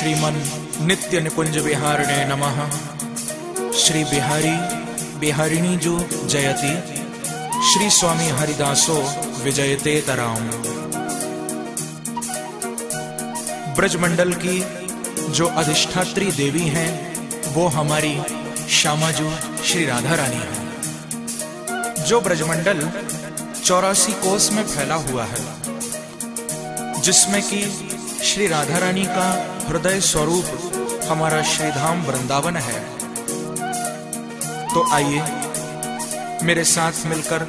श्रीमन नित्य निकुंज विहारणे नमः। श्री बिहारी, बिहारिणी जो जयति, श्री स्वामी हरिदासो विजयते तराम। ब्रजमंडल की जो अधिष्ठात्री देवी हैं, वो हमारी श्यामा श्यामाजू श्री राधा रानी है। जो ब्रजमंडल चौरासी कोस में फैला हुआ है, जिसमें कि श्री राधा रानी का हृदय स्वरूप हमारा श्रीधाम वृंदावन है। तो आइए मेरे साथ मिलकर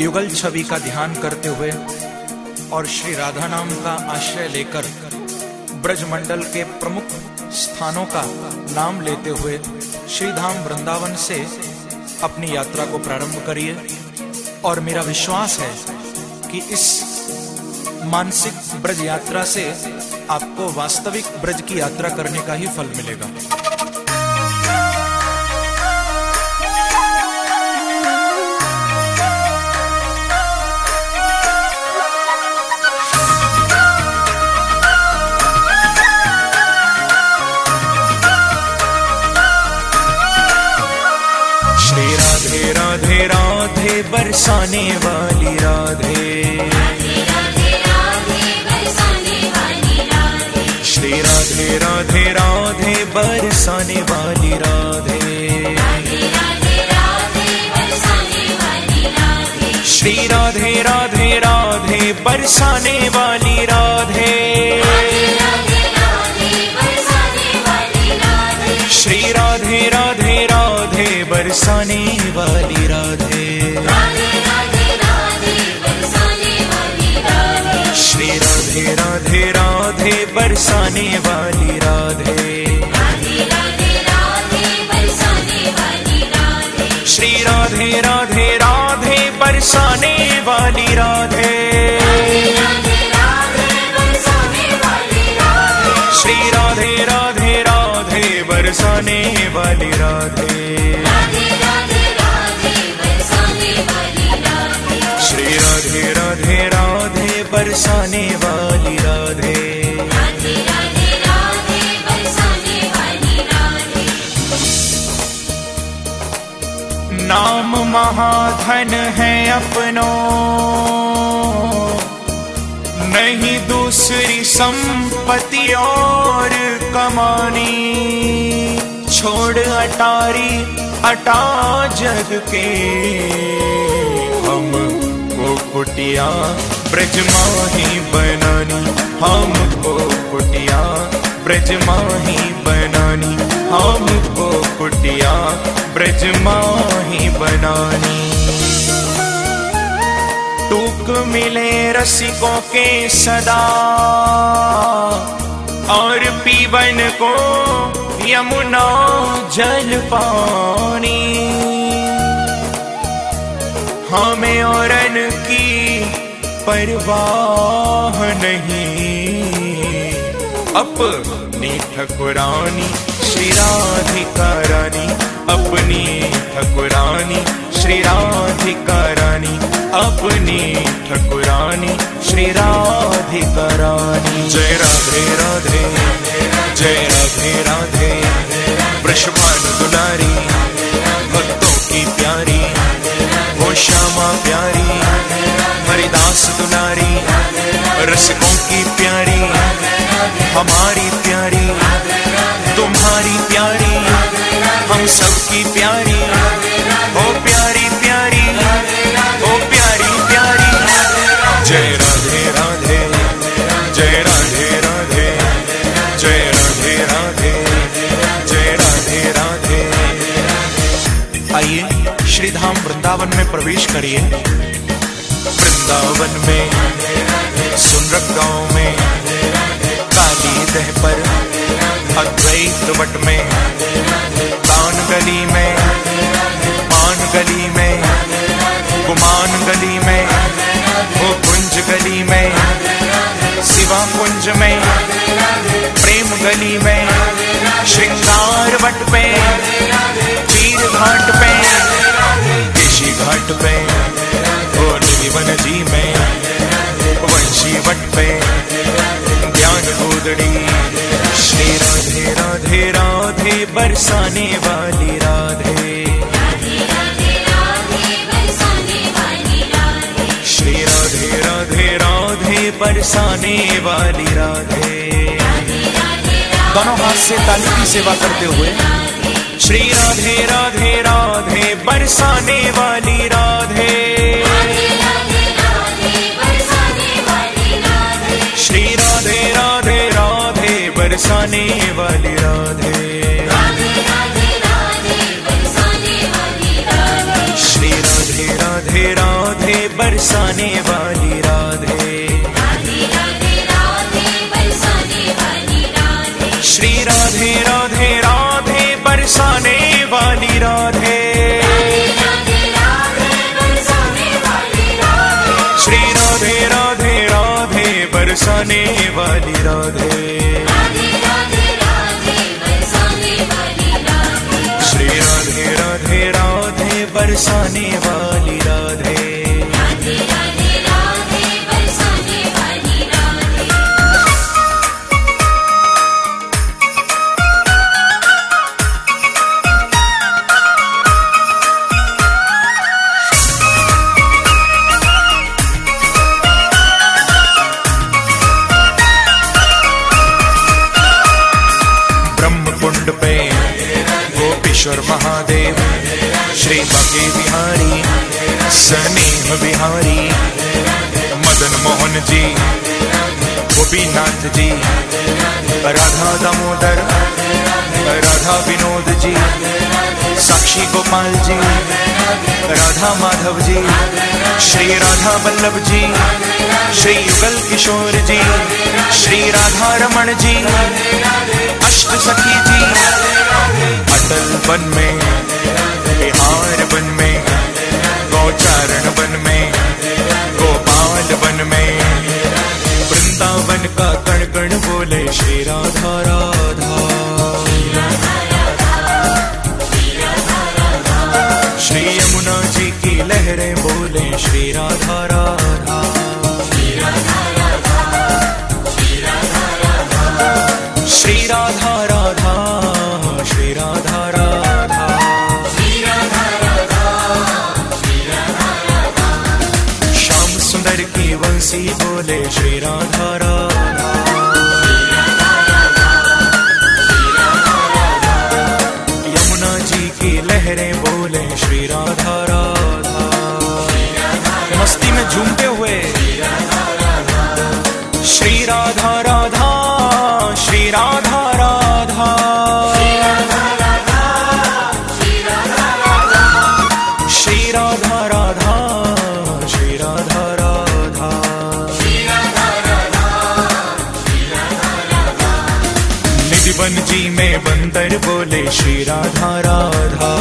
युगल छवि का ध्यान करते हुए और श्री राधा नाम का आश्रय लेकर ब्रजमंडल के प्रमुख स्थानों का नाम लेते हुए श्रीधाम वृंदावन से अपनी यात्रा को प्रारंभ करिए। और मेरा विश्वास है कि इस मानसिक ब्रज यात्रा से आपको वास्तविक ब्रज की यात्रा करने का ही फल मिलेगा। श्री राधे राधे राधे, बरसाने वाली राधे। राधे राधे, बरसाने वाली राधे। श्री राधे राधे राधे, बरसाने वाली राधे। श्री राधे राधे राधे, बरसाने वाली राधे। श्री राधे राधे राधे, बरसाने वाली राधे। श्री राधे राधे राधे, बरसाने वाली राधे। श्री राधे राधे राधे, बरसाने वाली राधे। नाम महाधन है अपनो। नहीं दूसरी संपत्ति और कमानी। छोड़ अटारी, अटा जग के। हम कुटिया, ब्रज माही बनानी, हम को कुटिया, ब्रज माही बनानी, हम को कुटिया, ब्रज माही बनानी। टूक मिले रसिकों के सदा, और पीवन को यमुना जल पानी। हमें और की परवाह नहीं। अपनी ठकुरानी, श्री राधिका रानी अपनी ठकुरानी, श्री राधिका रानी अपनी ठकुरानी, श्री राधिका रानी जय राधे राधे, जय राधे राधे। वृषभान दुलारी भक्तों की प्यारी। वो श्यामा प्यारी, हरिदास दुलारी, रसकों की प्यारी, हमारी प्यारी, तुम्हारी प्यारी, हम सबकी प्यारी। में प्रवेश करिए। वृंदावन में सुनरक गाँव में काली दह पर, अद्वैत वट में तान गली में पान गली में गुमान गली में वो कुंज गली में शिवा कुंज में प्रेम गली में, श्रृंगार वट पे घाट पे, ओ निधिवन जी में, वंशी वट पे, ज्ञान गोदड़ी। श्री राधे राधे राधे, बरसाने वाली राधे। श्री राधे राधे राधे, बरसाने वाली राधे। दोनों हाथ से ताली की सेवा करते हुए श्री राधे राधे राधे बरसाने वाली राधे श्री राधे राधे राधे बरसाने वाली राधे श्री राधे राधे राधे बरसाने वाली बरसाने वाली राधे। श्री राधे राधे राधे बरसाने वाली राधे। महादेव। श्री बाके बिहारी, सनेह बिहारी, मदन मोहन जी, गोपीनाथ जी, राधा दामोदर, राधा विनोद जी, साक्षी गोपाल जी, राधा माधव जी, श्री राधा वल्लभ जी, श्री युगल किशोर जी, श्री राधा रमण जी अष्ट सखी जी अटल बन में, बिहार वन में, गौचारण बन में, गोपाल बन में। वृंदावन का कण कण बोले, श्री राधा राधा। श्री यमुना जी की लहरें बोले, श्री राधा राधा। श्री राधा राधा।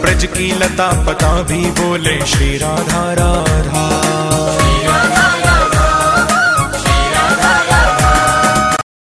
ब्रज की लता पता भी बोले श्री राधा राधा।